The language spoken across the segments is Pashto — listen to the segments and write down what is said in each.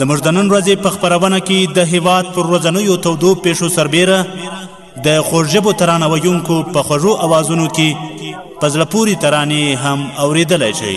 زموږ د نن ورځې په خبرونه کې د هیواد پر ورځنیو تودو پیښو سربیره د خوږژبو ترانه ویونکو په خوږو اوازونو کې په زړه پورې ترانې هم اوریدلی شئ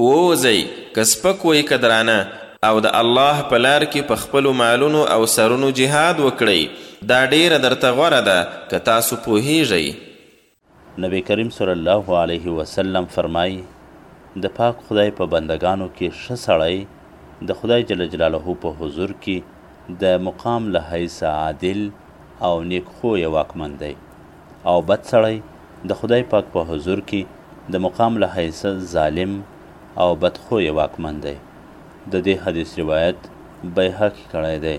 ووځئ که سپک وئ که درانه او د الله په لار کې په خپلو مالونو او سرونو جهاد وکړئ، دا ډېره درته غوره ده که تاسو پوهېږئ. نبی کریم صلی الله علیه وسلم فرمایي، د پاک خدای په بندګانو کې ښه سړی د خدای جل جلاله په حضور کې د مقام له حیثه عادل او نېک خویه واکمن دی. او بد سړی د خدای پاک په حضور کې د مقام له حیثه ظالم او بد خویه واکمن دی. د دې حدیث روایت بیهقي کړی دی.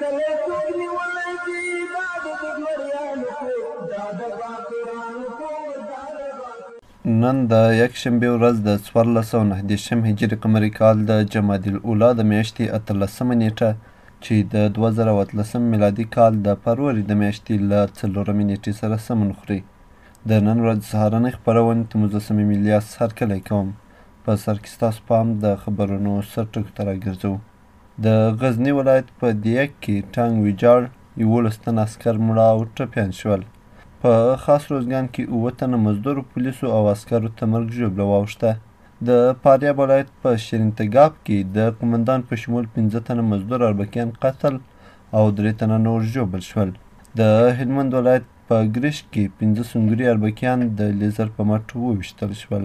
کله کوګ نیولی دی دا د دګمریانو کوګ دا د باپیرانو کوګ دا د نن د یکشنبې ورځ د څوارلس سوه نهه دېرشم هجري قمري کال د جمادي الاولی د میاشتې اتلسمه نیټه چې د دوه زره او اتلسم میلادي کال د فروري د میاشتې له څلورمې نیټې سره سمون خوري د نن ورځ سهارنۍ خپرونې ته مو زه صمیم الیاس هرکلی کوم په سر کې ستاسو پام د خبرونو سرټکو ته راګرځوو د غزني ولایت په دیګ کې ټانګ ویجاړ یولس تن عسکر مړه او ټپیان شول په خاص روزګان کې اووه تنه مزدورو پولیسو او عسکرو ته مرګ ژوبله واوښته د فاریاب ولایت په شیرین تګاب کې د قومندان په شمول پنځه تنه مزدور اربکیان قتل او درې تنه نور ژوبل شول د هلمند ولایت په ګریش کې پنځه سنګري اربکیان د لیزر په مټ وویشتل شول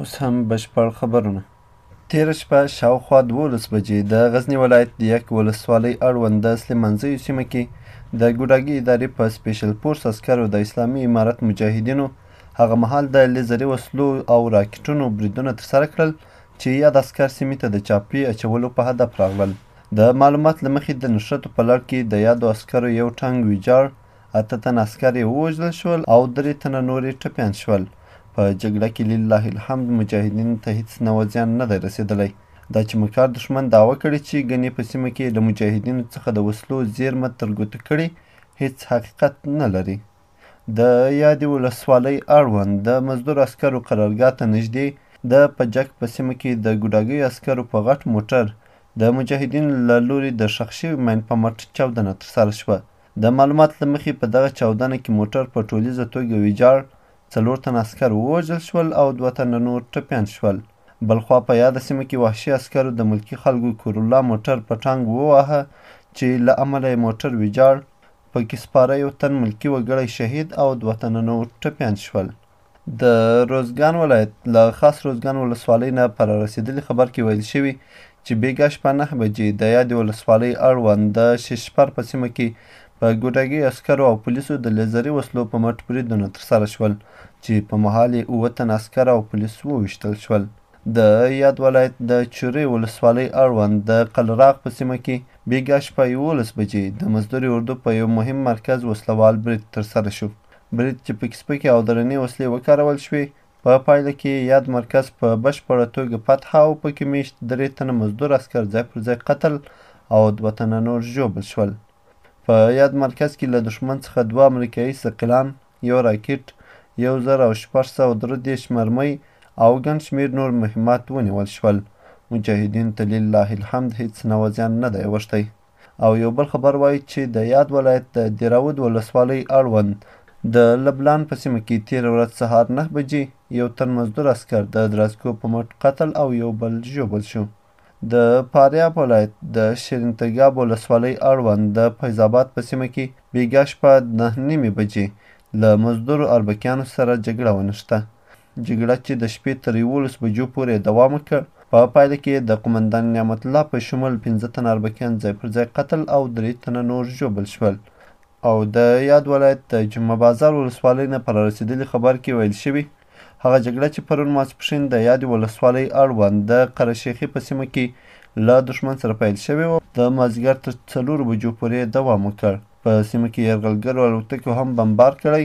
اوس هم بشپړ خبرونه تېره شپه شاوخوا دوولس بجې د غزني ولایت د یک ولسوالۍ اړوند د سلیمانزیو سیمه کې د ګوډاګي ادارې په سپیشل فورس عسکرو د اسلامي امارت مجاهدینو هغه مهال د لیزري وسلو او راکټونو بریدونه ترسره کړل چې یاد عسکر سیمې ته د چاپې اچولو په هدف راغلل د معلومات له مخې د نښتو په لړ کې د یادو عسکرو یو ټانګ ویجاړ اته تنه عسکر یې ووژل شول او درې تنه نور یې ټپیان شول. په جګړه کې لله الحمد مجاهدینو ته هیڅ نوع زیان نه دی رسېدلی. دا چې مکار دښمن دعوه کړې چې ګنې په سیمه کې له مجاهدینو څخه د وسلو زیرمه تر ګوتو کړې هیڅ حقیقت نه لري. د یادې ولسوالۍ اړوند د مزدور عسکرو قرارګاه ته نږدې د پجک په سیمه کې د ګوډاګیو عسکرو په غټ موټر د مجاهدینو له لوري د ښخ شوي ماین په مټ چاودنه ترسره شوه. د معلومات له مخې په دغه چاودنه کې موټر په ټولیزه توګه ویجاړ، څلور تنه عسکر ووژل شول او دوه تنه نور ټپیان شول. بلخوا په یاده سیمه کې وحشي عسکرو د ملکي خلکو کورلا موټر په ټانګ وواهه چې له امله یې موټر ویجاړ، په کې سپاره یو تن ملکي وګړی شهید او دوه تنه نور ټپیان شول. د روزګان ولایت له خاص روزګان ولسوالۍ نه په رارسېدلي خبر کې ویل شوي چې بېګا شپه نهه بجې د یادې ولسوالۍ اړوند د شیشپر په سیمه کې په ګوډاګي عسکرو او پولیسو د لیزري وسلو په مټ بریدونه ترسره شول چې په مهال یې اووه تن عسکر او پولیس وویشتل شول د یاد ولایت د چورې ولسوالۍ اړوند د قلراغ په سیمه کې بیګا شپه یولس بجې د مزدوري اردو په یو مهم مرکز وسلوال برید ترسره شو برید چې پکې سپکې او درنې وسلې وکارول شوې، په پایله کې یې یاد مرکز په بشپړه توګه فتح او پکې میشت درې تنه مزدور عسکر ځای پر ځای قتل او دوه تنه نور ژوبل شول. په یاد مرکز کې له دښمن څخه دوه امریکایي ثقلان، یو راکټ، یو زر او شپږ سوه درې دېرش مرمۍ او ګڼ شمېر نور مهمات ونیول شول. مجاهدین تللله الحمد هیڅ نوع زیان نه دی اوښتی. او یو بل خبر وايي چې د یاد ولایت د دیراود ولسوالۍ اړوند د لبلان په سیمه کې تېره ورځ سهار نه بجې یو تن مزدور عسکر د درازکو په مټ قتل او یو بل ژوبل شو. د فاریاب ولایت د شیرین تګاب ولسوالۍ اړوند د فیض آباد په سیمه کې بیګا شپه نهه نیمې بجې له مزدورو اربکیانو سره جګړه ونښته. جګړه چې د شپې تر یوولس بجو پورې دوام وکړ، په پایله کې یې د قومندان نعمت الله په شمول پنځه تنه اربکیان ځای پر ځای قتل او درې تنه نور ژوبل شول او د یاد ولایت د جمعه بازار ولسوالۍ نه په رارسېدلي خبر کې ویل شوي، هغه جګړه چې پرون ماسپښین د یادې ولسوالۍ اړوند د قره شیخي په سیمه کې له دښمن سره پیل شوې وه، د مازدیګر تر څلورو بجو پورې دوام وکړ، په سیمه کې یرغلګرو الوتکو هم بمبار کړی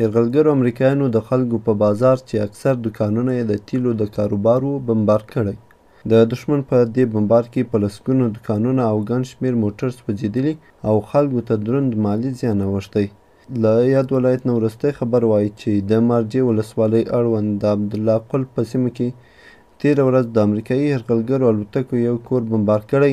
یرغلګرو امریکایانو د خلکو په بازار چې اکثر دوکانونه یې د تیلو د کاروبار و بمبار کړی. د دښمن په دې بمبار کې په لسګونو دوکانونه او ګڼ شمیر موټر سوځیدلي او خلکو ته دروند مالي زیان اوښتی. له یاد ولایت نه وروستی خبر وایي چې د مارجې ولسوالۍ اړوند د عبدالله قلف په سیمه کې تیره ورځ د امریکایي یرغلګرو الوتکو یو کور بمبار کړی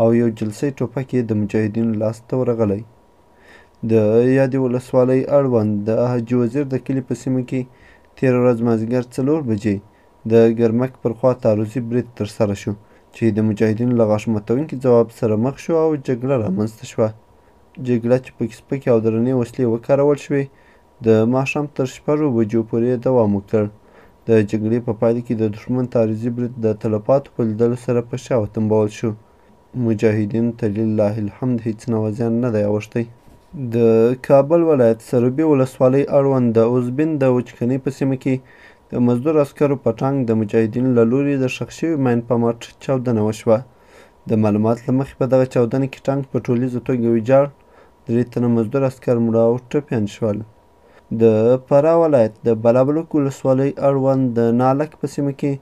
او یو جلسۍ ټوپک یې د مجاهدینو لاس ته ورغلی د یادې ولسوالۍ اړوند د حاجي وزیر د کلي په سیمه کې تېره ورځ مازدیګر څلور بجې د ګرمک پر خوا تعرضي برید ترسره شو چې د مجاهدینو له غاښماتونکي ځواب سره مخ شو او جګړه رامنځته شوه جګړه چې پکې سپکې او درنې وسلې وکارول شوې د ماښام تر شپږو بجو پورې دوام وکړ. د جګړې په پایله کې د دښمن تعرضي برید د تلفاتو په لیدلو سره په شا وتمبول شو. مجاهدینو ته لله الحمد هیڅ نوع زیان نه دی اوښتی. د کابل ولایت سروبي ولسوالۍ اړوند د اوزبین د وچکنۍ په سیمه کې د مزدور عسکرو په ټانک د مجاهدینو له لوري د ښخ شوي ماین په مټ چاودنه وشوه. د معلوماتو له مخې په دغه چاودنه کې ټانک په ټولیزه توګه ویجاړ، درې تنه مزدور عسکر مړه او ټپیان شول د فراه ولایت د بالابلوک ولسوالۍ اړوند د نالک په سیمه کې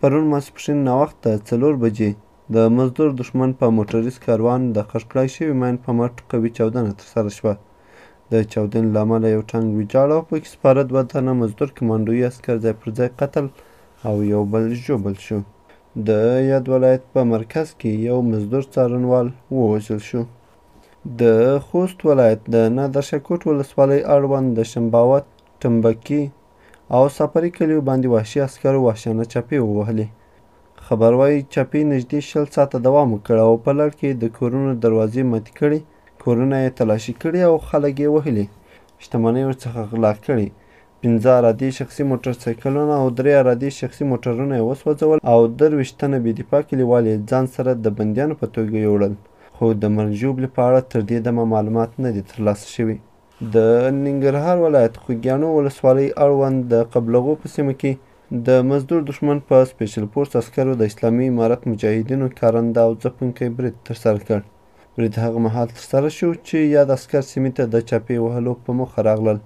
پرون ماسپښین ناوخته څلور بجې د مزدور دښمن په موټریز کاروان د خښکړای شوي ماین په مټ قوي چاودنه ترسره شوه د چاودنې له امله یو ټانګ ویجاړ او پکې سپاره دوه تنه مزدور کمانډوي عسکر ځای پر ځای قتل او یو بل ژوبل شو د یاد ولایت په مرکز کې یو مزدور څارنوال ووژل شو د خوست ولایت د نادرشاکوټ ولسوالۍ اړوند د شمباوه ټمبکي او ساپري کلیو باندې وحشي عسکرو وحشانه چپې ووهلې خبر وايي چپې نږدې شل ساعته دوام وکړ او په لړ کې د کورونو دروازې ماتې کړي کورونه یې تلاشي کړي او خلک یې وهلي شتمنۍ ورڅخه غلا کړي پنځه عرادې شخصي موټر سایکلونه او درې عرادې شخصي موټرونه یې وسوځول او درویشت تنه بې دفاع کلیوال یې ځان سره د بندیانو په توګه یوړل، خو د مرګ ژوبلې په اړه تر دې دمه معلومات نه دي ترلاسه شوي. د ننګرهار ولایت خوګیاڼو ولسوالۍ اړوند د قبلغو په سیمه کې د مزدور دښمن په سپیشل فورس عسکرو د اسلامي امارت مجاهدینو کارنده او ځپونکی برید ترسره کړ. برید هغه مهال ترسره شو چې یاد عسکر سیمې ته د چاپې وهلو په موخه راغلل.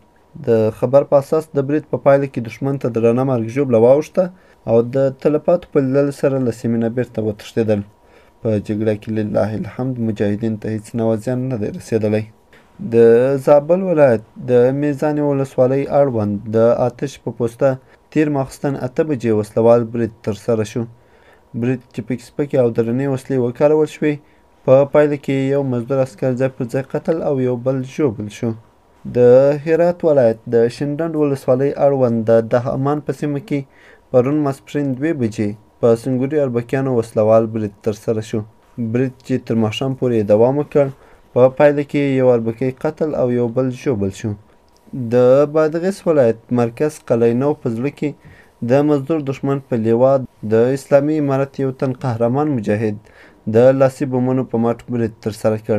د خبر په اساس د برید په پایله کې دښمن ته درنه مرګ ژوبله واوښته او د تلفاتو په لیدلو سره له سیمې نه بیرته وتښتېدل. په جګړه کې لله الحمد مجاهدین ته هیڅ نوع زیان نه دی رسېدلی. د زابل ولایت د میزانې ولسوالۍ اړوند د آتش په پوسته تیر ماخستن اته بجې وسلوال برید ترسره شو. برید چې پکې سپکې او درنې وسلې وکارول شوې، په پایله کې یې یو مزدور عسکر ځای پر ځای قتل او یو بل ژوبل شو. د هرات ولایت د شینډنډ ولسوالۍ اړوند د ده امان په سیمه کې پرون ماسپښین دوې بجې په سنګوري اربکیانو وسلوال برید ترسره شو برید چې تر ماښام پورې دوام وکړ په پایله کې یو اربکی قتل او یو بل ژوبل شو د بادغیس ولایت مرکز قلینو په زړه کې د مزدور دښمن په لیوا د اسلامي امارت یو تن قهرمان مجاهد د لاسي بمونو په مټ برید ترسره کړ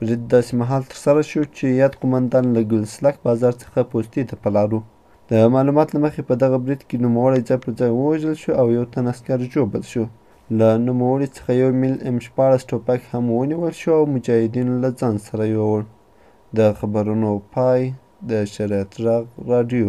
برید داسې مهال ترسره شو چې یاد قومندان له ګلسلک بازار څخه پوستې ته په لارو د معلومات له مخې په دغه برید کې نوموړی ځای پر ځای ووژل شو او یو تن عسکر ژوبل شو له نوموړي څخه یو میل ام شپاړس ټوپک هم ونیول شو او مجاهدینو له ځان سره یووړ د خبرونو پای د شریعت غږ راډیو